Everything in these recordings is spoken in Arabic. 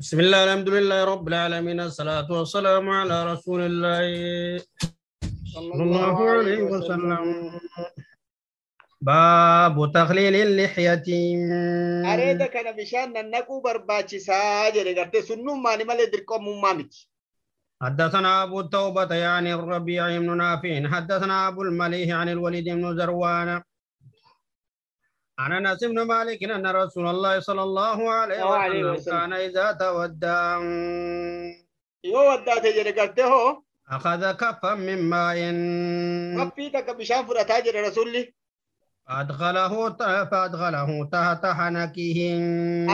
بسم الله الحمد لله رب العالمين الصلاة والسلام على رسول الله. صلى الله عليه وسلم. باب تخليل اللحية. areeda kana bishaan nannaquu barbaachisaa jedhe garte sunnummaani malee dirqomummaa miti حدثنا أبو التوبة يعني الربيع بن نافع. حدثنا أبو المليح عن الوليد بن زروان. عن انس بن مالك إن رسول الله صلى الله عليه وسلم كان إذا تودى يودى تجر قدته أخذ كفا من ماء. كفيتك بشان فرا تاجر رسول فأدخله فأدخله تحت حنكه.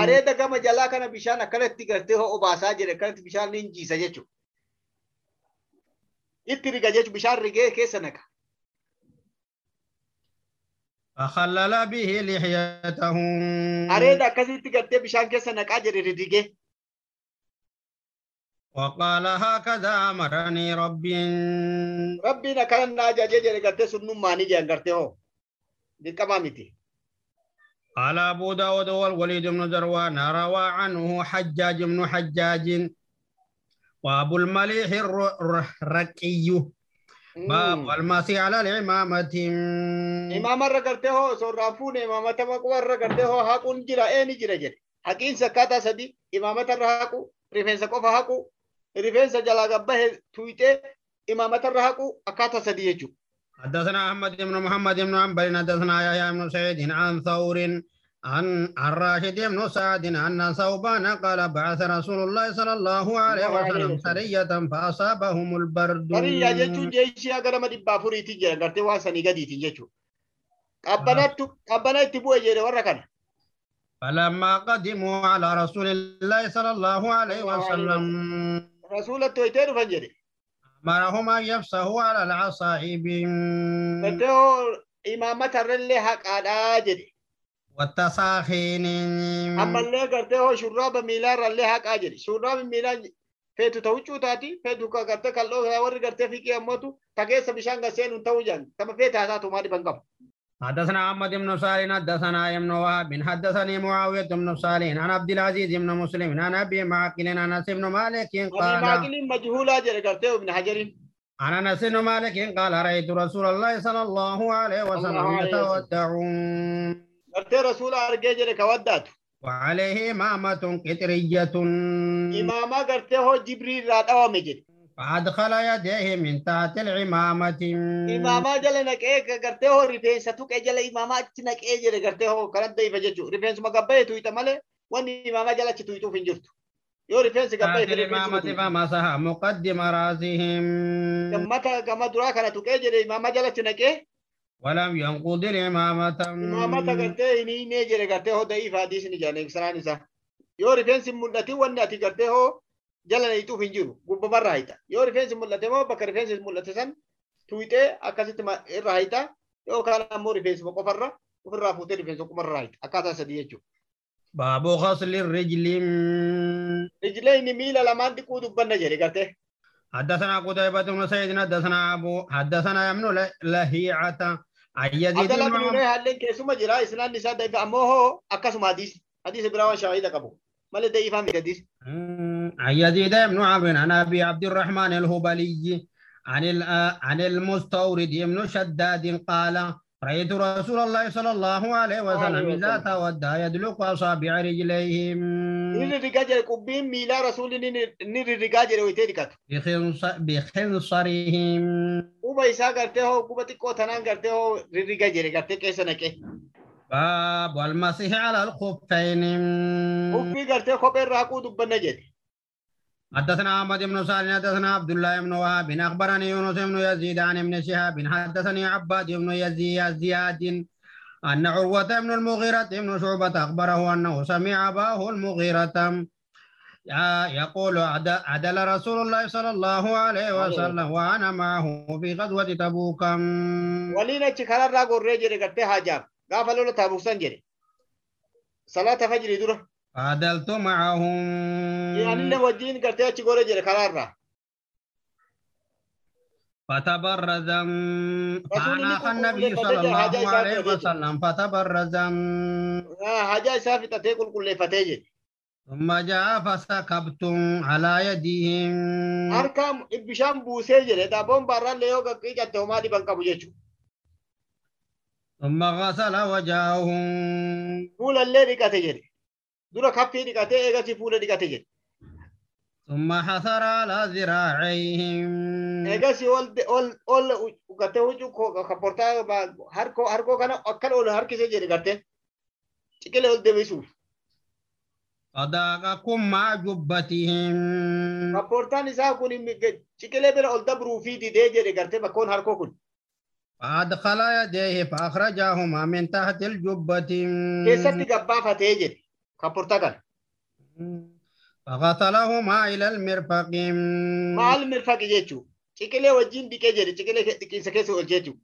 اريدك ما جلاك أنا بشان كرتي قدته أو باساجر كرت بشان نجي سجتو إتري قدت بشان رجيه كيسنك. فخلل به لحيته أريد أكذب تقدر بشان كيس أنك اجري ريديجي وقال هكذا أمرني ربي ربي نكن ناجا جيجي لقدر سنن ما نيجي انكرتي هو دي كمامتي قال أبو داود والوليد بن دروان روى عنه حجاج بن حجاج. وأبو المليح الرقي الر... الر... الر... الر... الر... الر... الر... باب المسيح على gartee hoo osoo irraan fuune imaamata maqubarra gartee hoo haquun jira eeni jira jedhe haqiinsa akkaataa sadi imaamatarra haqu rifeensa qofa haqu rifeensa jalaa gabbahe tuyxee imaamatarra haqu akkaataa sadi jechu حدثنا أحمد بن محمد بن عنبر حدثنا يحيى بن سعيد عن ثور عن عن راشد بن سعد أن ثوبان قال بعث رسول الله صلى الله عليه وسلم. سرية فأصابهم البرد dhibba afuriitiin jedhan gartee waan sanii gadiitiin jechuudha. Qabbanattu qabbana itti bu'e jedhe warra kana. فلما قدموا على رسول الله صلى الله عليه وسلم hoytee dhufan jedhe. أمرهم أن يفسحوا على العصائب Gartee hoo imaamatarrallee haqaadhaa jedhe. والتساخين أما اللي قرده هو شراب ميلار اللي هاك آجري. شراب ميلان فيتو توجو تاتي فيتو قرده كالو هاوري قرده في كي أموتو. تاكيس بشانگا سين انتو جان. تما فيتا هاتا تماري بنقف حدثنا عمد بن سالين حدثنا ايم نواب بن حدثني معاوية بن سالين عن عبد العزيز بن مسلم عن أبي معقل عن أنس بن مالك قال أبي معقل مجهول اجري قرده ابن حجر. عن أنس بن مالك قال رأيت رسول الله صلى الله عليه وسلم. يتودعون. Gartee rasuula argee jedhe ka waddaatu وعليه إمامة قطرية imaamaa gartee hoo jibriirraa dhawame jedhe فأدخل يديه من تحت العمامة naqee ka gartee hoo rifeensa tuqee jala imaamaa achi naqee jedhe gartee hoo kanat dayfa jechuu rifeensuma gabbaye tuyxa malee wanni imaamaa jala achi tuyxuuf hin jirtu yoo rifeensi تحت gabbaye العمامة فمسح مقدم رأسهم gammata gama duraa kana tuqee jedhe imaamaa jalatti naqee ولم ينقض العمامة imaamata gartee hin hiinee jedhe gartee hoo da'iif hadiisni jedhan ibsaraan isaa yoo rifeensi hin mul'atin wanni ati gartee hoo jala naqxuuf hin jiru gubbamarra hayta yoo rifeensi mul'ate moo bakka rifeensi mul'ate san tuyxee akkasitti ma- irra hayta yookaan ammoo rifeensuma qofarra ofirraa fuutee rifeensa qumarra hayta akkaataa sadii jechuudha. باب غسل الرجل Rijleen miila lamaan dhiquu dubbanna jedhe gartee. حدثنا قتيبة بن سعيد حدثنا أبو حدثنا يمن لهيعة. أي يزيد بن معاوية حدثنا هل لك سمع جرا إسنان نساء دائفة أموه أكسم حديث. حديث براوة شاهد أكبو ما لدي إفهم حديث؟ أي بن معاوية عن أبي عبد الرحمن الهبلي عن عن المستورد يمن شداد قال رأيت رسول الله صلى الله عليه وسلم إذا تودى يدلق أصابع رجليهم. ميلا رسول بخنصرهم. باب والمسيح على الخفين. حدثنا أحمد بن صالح حدثنا عبد الله بن وهب أخبرني يونس بن يزيد عن ابن شهاب حدثني عباد بن يزيد زياد أن عروة بن المغيرة بن شعبة أخبره أنه سمع أباه المغيرة يا- يقول عد- عدل رسول الله صلى الله عليه وسلم وأنا معه في غزوة تبوك Waliin achi kararraa gorree jedhe gartee haajaam. Gaafa lola taabuksan jedhe. Salaata فعدلت معهم wajjin gartee achi goree jedhe kararraa. فتبرز فأناخ النبي صلى الله حاجة عليه وسلم فتبرز Hajaa isaa fixatee qulqulleeffatee jedhe. ثم جاء فسكبتم على يديهم bishaan buusee jedhe daaboon baarraallee yoo qaqqiyyatte homaa dhiban qabu jechuudha. ثم غسل وجههم Fuulallee dhiqate jedhe. Dura kaffii dhiqatee eegasii fuula dhiqate jedhe. ثم حثر على ذراعيهم Eegasii ol ol ol gartee huccuu kaportaa harkoo harkoo kana akkan ol harkisee jedhe gartee. Ciqilee ol deebisuuf. فذاقكم مع جبتهم Kaportaan isaa kun ciqilee bira ol dabruu fi didee jedhe gartee bakkoon harkoo kun. فأدخل يديه فأخرجهما من تحت الجبة Keessatti gabbaafatee jedhe. Kana. فغسلهما إلى المرفق mirfaqi jechuu. Ciqilee wajjin dhiqee jedhe ciqilee dhiqiinsa keessa ol jechuu.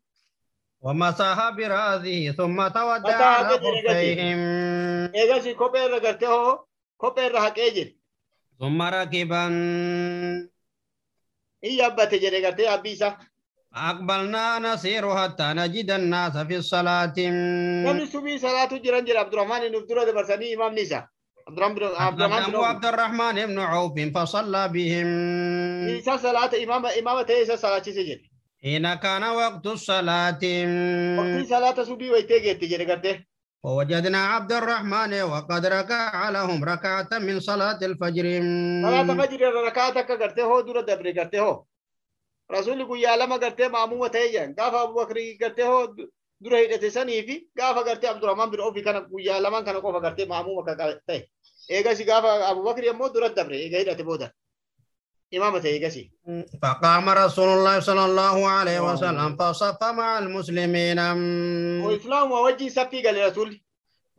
ومسح برأسه ثم تودع على. خفيهم kophee irra gartee hoo kophee irra haqee jedhe. ثم ركبا Hin yaabbate jedhe gartee abbii أقبلنا نسير حتى نجد الناس في الصلاة. من سمي صلاة جيران جل عبد الرحمن بن عبدالله برساني إمام نيسا. عبد الرحمن بن عبد الرحمن بن عوف فصلى بهم. نيسا صلاة إمام إمام تيسا إيه صلاة جيسا حين كان وقت الصلاة. وقت الصلاة سبي ويتيجي تجري قرده. ووجدنا عبد الرحمن وقد ركع لهم ركعة من صلاة الفجر. صلاة الفجر ركعتك قرده هو دور دبري قرده رسول گویا لما کرتے مامو تھے جان گافا ابو بکر کی کرتے ہو دروہی تے سنی فی گافا کرتے عبد الرحمن بن اوفی کنا گویا لما کنا کو کرتے مامو کا کرتے اے گسی گافا ابو بکر مو در دبر اے گئی تے بودا امام تھے گسی فقام رسول اللہ صلی اللہ علیہ وسلم فصف مع المسلمین و اسلام وجی سفی گلی رسول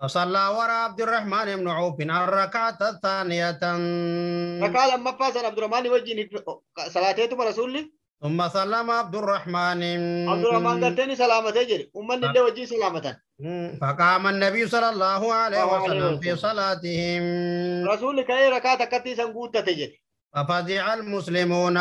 فصلى وراء عبد الرحمن بن عوف الركعة الثانية. ركعة لما فاز عبد الرحمن وجيني صلاته ثم رسول ثم سلم عبد الرحمن. عبد الرحمن قرتني سلامة تجري أمم نده وجي سلامة فقام النبي صلى الله عليه وسلم في صلاتهم. رسول كأي ركعة كتي سنقوت تجري. ففزع المسلمون.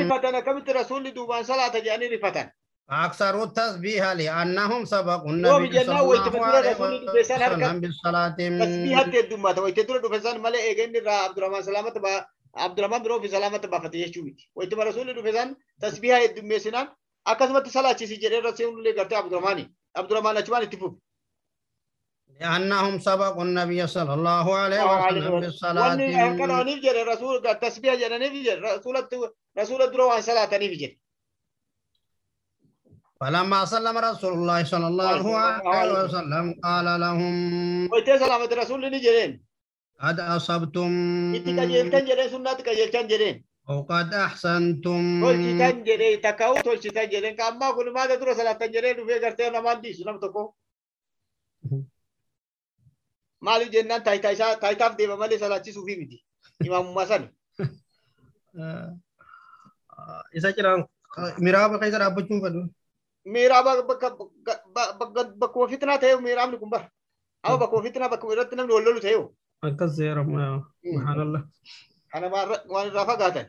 رفتنا كم ترسول دوبان صلاة جاني يعني رفتنا أكثر التسبيح لأنهم سبقوا النبي صلى الله عليه وسلم بالصلاة تسبيحة الدمات ويتدرد فسان ملئ إيجن عبد الرحمن سلامة عبد الرحمن برو في سلامة بافتة يشوفي ويت ما رسول الله فيزان تسبيها يدمي سنان. أكثر ما تصلى شيء سجده إيه رسول الله كرت عبد الرحمن عبد الرحمن أشمان تفوق لأنهم سبق النبي صلى الله عليه وسلم في الصلاة وأنكر أن يفجر رسول تسبيها جنا نفجر رسول رسول الله صلى الله عليه وسلم فلما سلم رسول الله صلى الله عليه وسلم. قال لهم ويت سلامة رسول الله نجرين. قد أصبتم Itti qajeeltan jedheen sunnaatti qajeelchan jedheen. أو قد أحسنتم Tolchitan jedhee takka'uu tolchitan jedheen. Ka ammaa kun maata dura salaattan jedhee dhufee gartee namaan dhiisu nam tokko. Maaliif jennaan taayitaa isaa taayitaaf deema malee salaachisuufi miti. Imaamummaa sani. isa jiraan miraaba keessa dhaabbachuun fedhu. Miiraaba bakka bakkuma fitnaa ta'e miiraabni kun bara. Amma bakkuma fitnaa bakka irratti namni lolu ta'e. Akkas seeramu subhaanallah. Kana waan irraa fagaatan.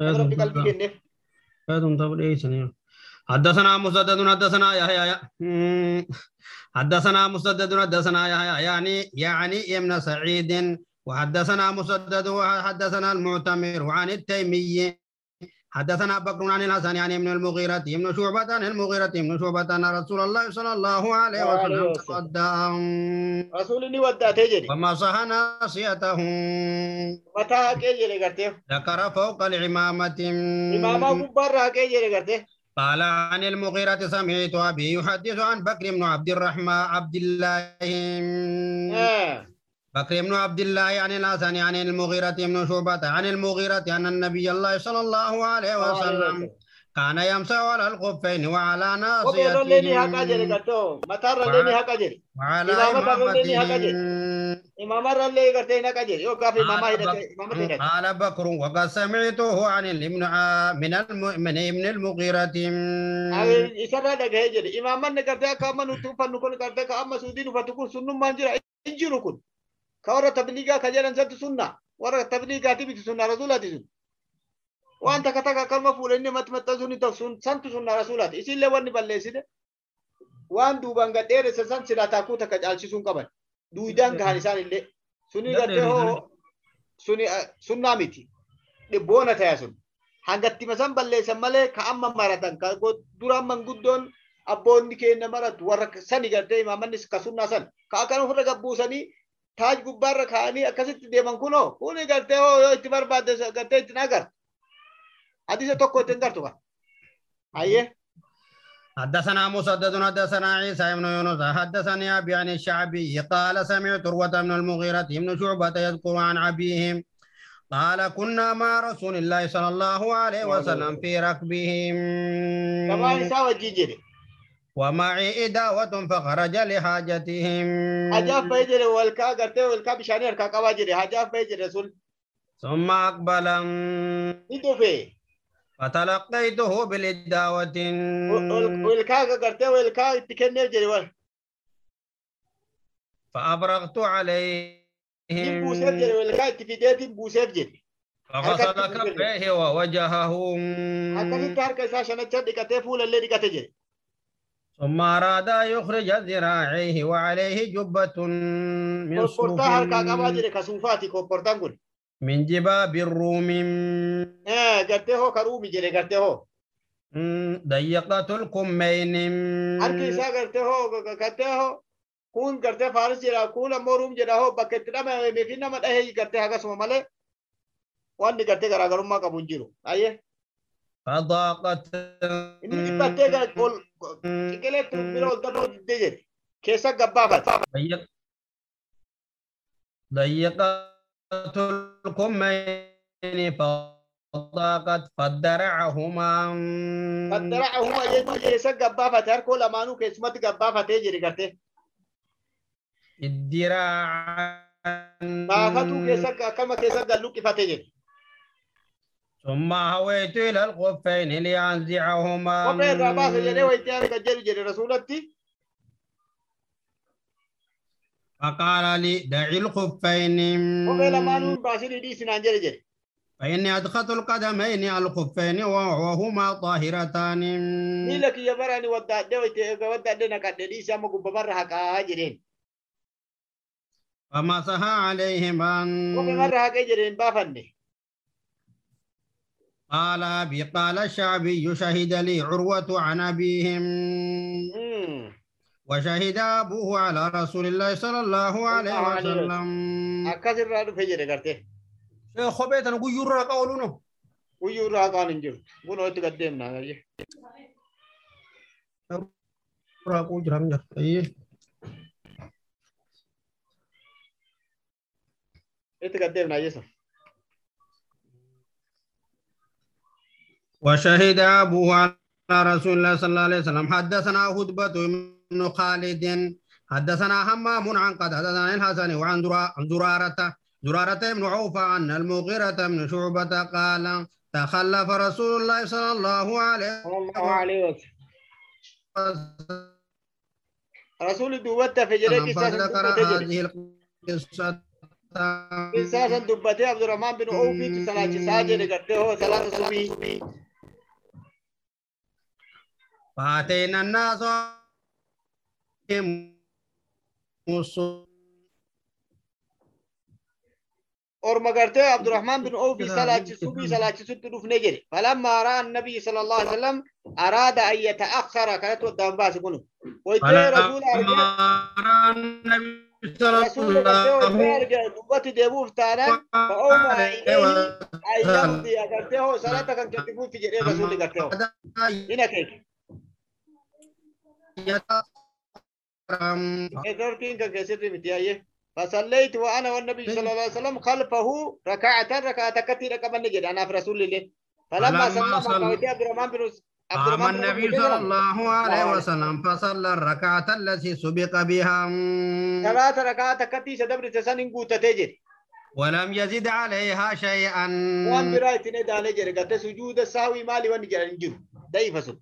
Rabbi qalbii kenneef. هذا ليس حدثنا مسدد حدثنا يحيى حدثنا مسدد حدثنا يحيى يعني يعني ابن سعيد وحدثنا مسدد وحدثنا المعتمر عن التيمي حدثنا بكر عن الحسن عن ابن المغيرة ابن شعبة عن المغيرة ابن شعبة أن رسول الله صلى الله عليه وسلم تودع Rasuulli ni waddaatee jedhe. ومسح ناصيته haqee jedhe gartee. ذكر فوق العمامة gubbaarra haqee jedhe gartee. قال عن المغيرة سمعت أبي يحدث عن بكر بن عبد الرحمن عبد الله بكر بن عبد الله عن الحسن عن المغيرة بن شعبة عن المغيرة أن النبي الله صلى الله عليه وسلم كان يمسح على الخفين وعلى ناصيته وعلى قال بكر وقد سمعته عن الابن من من ابن المغيرة. إمام Ka warra tabliigaa ka jedhan santu sunna. Warra tabliigaati miti sunna rasuulaati sun. Waan takka takka akkanuma fuudhanii matti maxxansuun ni ta'u sun santu sunna rasuulaati. Isinillee wanni balleessite. Waan duubaan gadheeressa san silaa taakuu takka caalchisuun qaban. Duudaan gahan isaan illee. Suni gartee hoo suni sunnaa miti dhibboona taya sun hangatti masan balleessan malee ka amma maratan ka duraan manguddoon abboonni keenya maratu warra sani gartee imaamannis ka sunnaa san ka akkan ofirra gabbuusanii taaj gubbaarra kaa'anii akkasitti deeman kunoo? Kuni gartee hoo yoo itti barbaadde gartee ittiin agartu hadiisa tokko ittiin gartu ka? Ayyee حدثنا مسدد حدثنا عيسى بن يونس حدثني أبي عن الشعبي قال سمعت عروة بن المغيرة بن شعبة يذكر عن أبيهم قال كنا مع رسول الله صلى الله عليه وسلم في ركبهم. كمان ساوى جيجري ومعي إداوة فخرج لحاجتهم. حجاف بيجري والكا قرتي والكا بشاني الكا قواجري. حجاف بيجري رسول. ثم أقبل في. فتلقيته بالإداوة والكا قرتي والكا تكني جري وال فأبرغت عليهم. بوسيف جري والكا تفيديت بوسيف جري. فغسل كفيه ووجهه. isaa shanacha dhiqatee fuula illee dhiqate jedhe ثم أراد أن يخرج ذراعيه وعليه جبة من صوف من جباب الروم. إيه كرومي جلي قرته ضيقة القمين أركي سا قرته قرته كون قرته فارس جلا كون أمو روم جلا هو بكتنا ما مفينا ما تهي قرته هكا سوى مالي وان قرته قرأ قرمه كبونجيرو أيه فضاقت إني بدات أقول قلت بيرو دبر ديجت كيسا قبابت ضيق ضيقت الكمين فضاقت فدرعهما. فدرعهما يجي كيسا قبابت هر كل امانو كيسمت قبابت يجري كرتي الدراع. ما فاتو كيسا كما كيسا قالو كيفاتيجي ثم هويت إلى الخفين لينزعهما وبين رباط الجنيه ويتيارك الجري جري رسولتي فقال لي دعي الخفين. وقال ما نون باشري دي سنان جري جري فإني أدخلت القدمين الخفين وهما طاهرتان. إلك يا براني ودع دويت ودع دنا قد دي سامك ببرها كاجرين فمسها عليهما. وبمرها كاجرين بافني. قال أبي قال الشعبي شهد لي عروة عن أبيهم. وشهد أبوه على رسول الله صلى الله عليه وسلم. akkas irraa dhufe jedhe gartee خبيت أنا قول يرى قولونه. irraa haqaan hin jiru kunoo itti gaddeemna ayye راقو جرام جر أيه. gaddeemna ayye وشهد أبوه على رسول الله صلى الله عليه وسلم. حدثنا هدبة بن خالد. حدثنا همام عن قد حدثنا الحسن وعن زرا- عن زرارة. زرارة بن عوف عن المغيرة بن شعبة قال تخلف رسول الله صلى الله عليه وسلم. hafe jedhee qissaa san فذكر هذه القصة san dubbatee abdurrahmaan bin oofiitu salaachisaa jedhe gartee hoo salaata فاتينا الناس اور مگرتے عبد الرحمن بن أو بي صلاه صبح صلاه صبح دوف نجري فلما راى النبي صلى الله عليه وسلم اراد ان يتاخر كانت ودان باس بنو ويت رجل ارى النبي صلى الله عليه وسلم دوبت ديبو فتانا أو ما اي اي دم دي اگرتے ہو صلاه كان كتبو في جري رسول لگتے ہو keessirri miti ayye فصليت وأنا والنبي صلى الله عليه وسلم خلفه ركعة ركعة كثيرة كمان نجد. أنا في رسول الله. فلما سلم عبد الرحمن بن بن النبي صلى الله عليه الله وسلم فصلى الركعة التي سبق بها. ثلاث ركعات كتي سدبر قوت تجد. ولم يزد عليها شيئا. وأن برايت ندا نجر قد سجود السهوي مالي وان نجر نجر داي فسو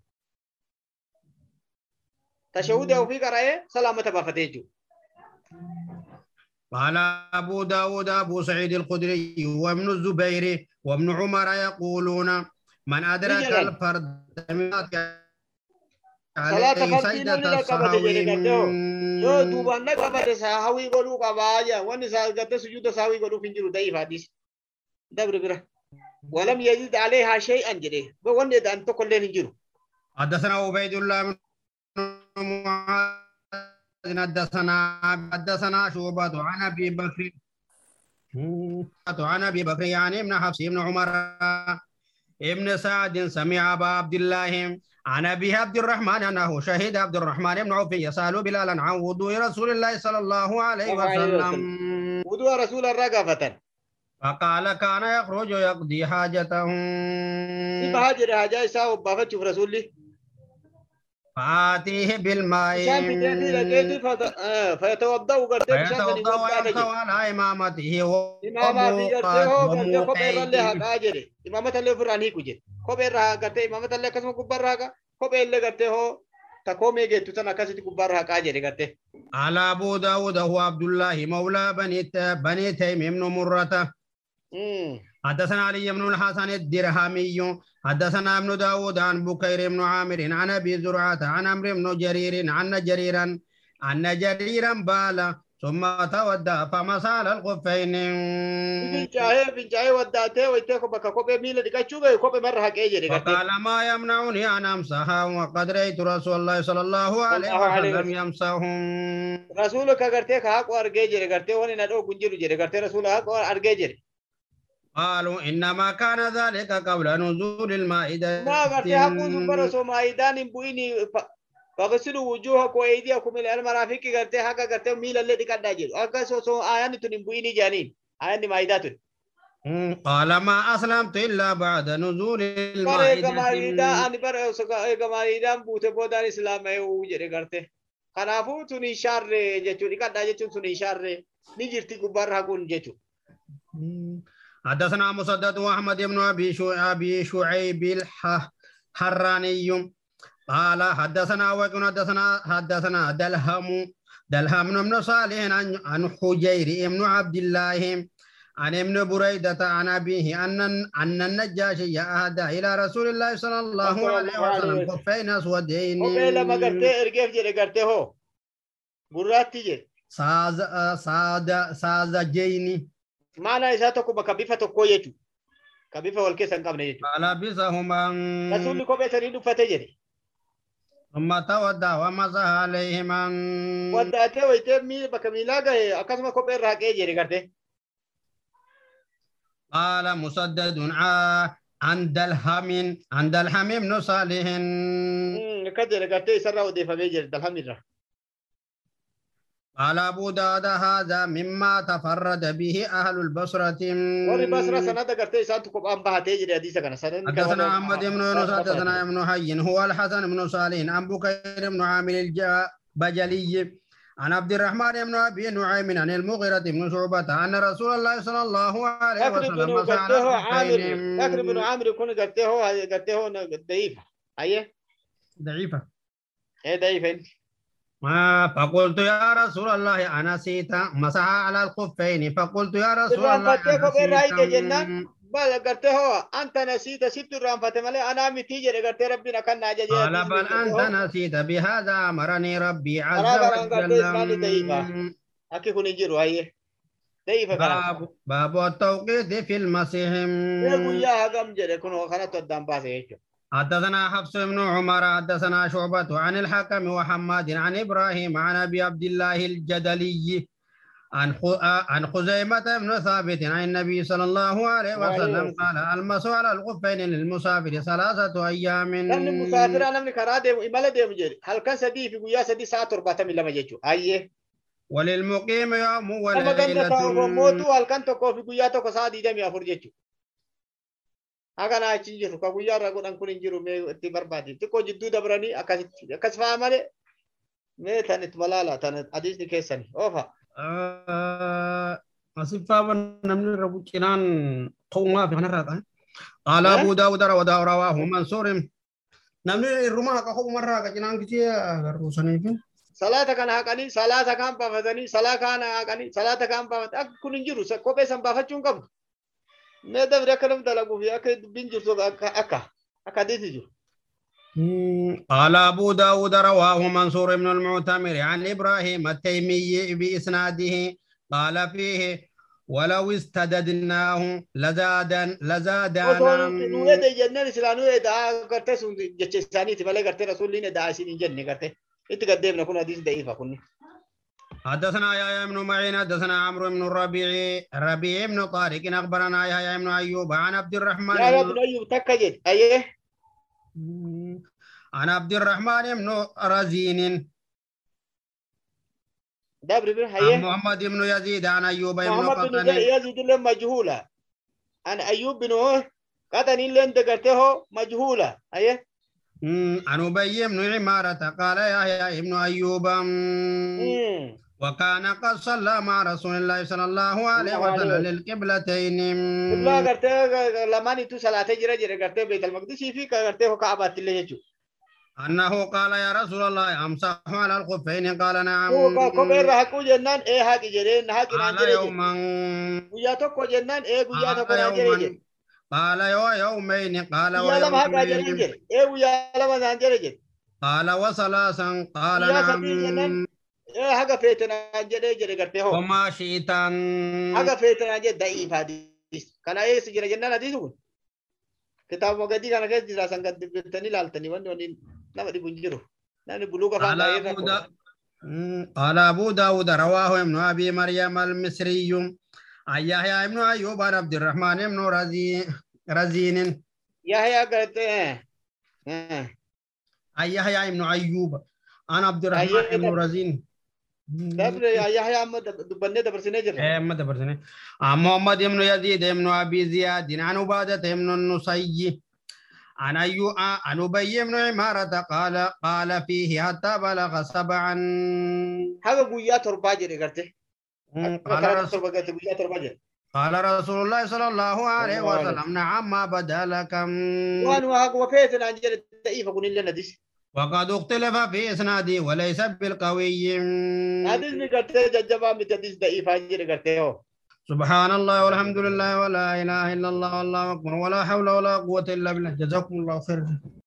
تشهد وفي قرأه سلامة بفتيجو قال أبو داود أبو سعيد الخدري وابن الزبير وابن عمر يقولون من أدرك نجلل. الفرد من عليه yoo godhuu qabaa jaa wanni sujuuda godhuuf hin jiru da'iif ولم يزد عليها شيئا بون إذا أنت كلين يجروا حدثنا عبيد الله بن حدثنا حدثنا شعبة عن ابي بكر عن ابي بكر يعني ابن حفص بن عمر ابن سعد سمع ابا عبد الله عن ابي عبد الرحمن انه شهد عبد الرحمن بن عوف يسال بلالا عن وضوء رسول الله صلى الله عليه وسلم وضوء رسول الرقافة فقال كان يخرج يقضي حاجته بهاجر حاجة إساء وبافت شوف رسولي فآتيه بالماء. آه، فيتوضأ بشان فيتوضأ ويمسح على إمامته. إمامة في قرتي هو قرتي خبر اللي وموقعه حقا جري إمامة اللي فراني كجري خبر رها قرتي إمامة اللي كسم كبر رها خبر اللي قرتي هو تقومي جيت تنا كسيت كبر حقا جري قرتي على أبو داود هو عبد الله مولى بني بني تيم بن أمم. حدثنا علي بن الحسن الدرهمي حدثنا ابن داود عن بكير بن عامر عن أبي زرعة عن عمرو بن جرير عن جريرا أن جريرا بال ثم تودى فمسح على الخفين gartee فقال ما يمنعني أن أمسحها وقد رأيت رسول الله صلى الله عليه وسلم. يمسحهم rasuula ka gartee ka haqu argee jedhe gartee wani na dhoogu hin jiru قالوا إنما كان ذلك قبل نزول المائدة ما gartee haquun sun bara osoo maayidaan hin bu'ini fagasilu wujuhakum wa aydiyakum ila almarafiqi gartee haqa gartee miila illee dhiqadhaa jedhu akkas osoo aayanni tun hin bu'ini jedhaniin aayanni maayidaa tun مم. قال ما أسلمت إلا بعد نزول المائدة ani bara osoo eega maayidaan buute boodaan islaama'ee jedhe gartee kanaafuu tun hin shaarre jechuun dhiqadhaa jechuun sun hin shaarre ni jirti gubbaarra haquun jechuun مم. حدثنا مسدد وأحمد بن أبي شو أبي شعيب الحراني قال حدثنا وكن حدثنا حدثنا دلهم دلهم بن صالح عن عن حجير بن عبد الله عن ابن بريدة عن أبيه أن أن النجاشي أهدى إلى رسول الله صلى الله عليه وسلم. خفين أسودين kophee lama gartee ergeef jedhe gartee hoo gurraatti jedhe ساز ساد سازجين maanaa isaa tokko bakka bifa tokkoo jechuudha. Ka bifa wal keessa hin qabne jechuudha. فلبسهما Rasuulli kophee sanii dhuffate jedhe. ثم تودى ومسح عليهما bakka miilaa gahe akkasuma kophee irraa haqee jedhe gartee. قال مسدد عن دلهم عن دلهم بن صالح Akkas jedhe gartee isarraa odeeffamee jedhe dalhamirra. قال أبو داود هذا مما تفرد به أهل البصرة basra sanada gartee isaantu kophaan bahatee jedhe hadiisa kana. Sanadni kan حدثنا محمد بن يونس حدثنا ابن حي هو الحسن بن صالح عن بكير بن عامر البجلي عن عبد الرحمن بن أبي نعيم عن المغيرة بن شعبة أن رسول الله صلى الله عليه وسلم مسح على الخفين Aamir kun gartee hoo gartee hoo da'iifa. Ayyee. ضعيفة Ee da'iifa inni. ما فقلت يا رسول الله أنا سيتا مسح على الخفين فقلت يا رسول الله أنا. سيتا hoo anta nasiita sittu irraanfate malee anaa miti jedhe gartee rabbiin akkan naa ajajee قال بل أنت. نسيت بهذا أمرني ربي عز. وجل. باب باب التوقيت في المسيح jedhe kun kanatti addaan baase jechuudha. حدثنا حفص بن عمر حدثنا شعبة عن الحكم وحماد عن إبراهيم عن أبي عبد الله الجدلي عن خزيمة بن ثابت عن النبي صلى الله عليه وسلم قال المسوا على الغفين للمسافر ثلاثة أيام. من المسافر أنا من كرادي إمالة ديم جري هل كان سدي في قياس سدي ساعة أربعة من لما جيتوا أيه وللمقيم يوم وليلة المقيم يوم وموتوا هل كان تكو في قياس تكو ساعة ديم يا فرجيتوا naa achi hin jiru. Ka guyyaa irraa godhan kun hin jiru mee itti barbaade. Xiqqoo jidduu dabranii akkasitti akkas fa'a malee. Mee tan itti malaala tan hadiisni keessani. Oofa. أصفا نمن ربوشنان قوما في هنرا قال ها؟ أبو داود رواه رواه منصور نمن الرما كهو مرة كجنان كتير روساني كن Salaata kana haqanii salaata kaan baafatanii salaa kana haqanii salaata kaan baafatan akka kun hin jiru kophee san baafachuu hin qabdu. Mee dabri akka nam dalaguu fi akka dubbiin jirtu akka akka akka hadiisi jiru. قال أبو داود رواه منصور بن المعتمر عن إبراهيم التيمي بإسناده قال فيه ولو استددناه لزادا لزادنا Osoo nu ede jennaan silaa nu edaa gartee sun jecha isaaniiti malee gartee rasuulliin edaa isin hin jenne gartee itti gaddeebna حدثنا يحيى بن معين حدثنا عمرو بن الربيع ربيع بن طارق أخبرنا يحيى بن أيوب عن عبد الرحمن بن Rabbi Ayyub takka jedhe ayyee عن عبد الرحمن بن رزين. bir عن hayyee محمد بن يزيد عن أيوب بن illee majhuula. An Ayyub bin hoo qaxan illee dagartee hoo majhuula ayyee. مم، عن أبي بن عمارة قال يحيى بن أيوب. مم، وكان قد صلى مع رسول الله صلى الله عليه وسلم للقبلتين. لا كرت لما نتو صلاة جرى جرى كرت بيت المقدس في كرت هو كعبة اللي يجو أنه قال يا رسول الله امسح على الخفين. قال نعم. هو كو غير حق جنان اي حق جرى حق نجرى يوم ويا تو كو جنان اي ويا تو كو نجرى قال يو يومين. قال ويا لما حق جرى اي ويا لما نجرى قال وصلاه قال نعم. Haga feete naan jedhe jedhe gartee hoo. وما شئتا Haga feete naan jedhe da'iif hadiis. Kana eessa jira jennaan hadiisu kun. Kitaabuma gadii kana keessa jira san gad bittanii ilaaltanii wanni wanni nama dhibu hin jiru. Namni buluuqa قال afaan أبو baay'ee دا... مم، قال أبو داود رواه ابن أبي مريم المصري عن يحيى بن أيوب عن عبد الرحمن بن رزي... رزين Yahyaa gartee. eh, عن يحيى بن أيوب عن عبد الرحمن. بن رزين محمد بن يزيد بن أبي زياد عن عبادة بن النصي عن أيوب عن أبي بن عمارة قال قال فيه حتى بلغ سبعا jedhe gartee. مم، Akka قال رسول الله صلى الله عليه وسلم نعم ما بدا لك Waan waa haguma feete naan jedhe da'iifa kunillee nadis. وقد اختلف في اسنادي وليس بالقوي. سبحان الله والحمد لله ولا إله إلا الله والله أكبر ولا حول ولا قوة إلا بالله. جزاكم الله خير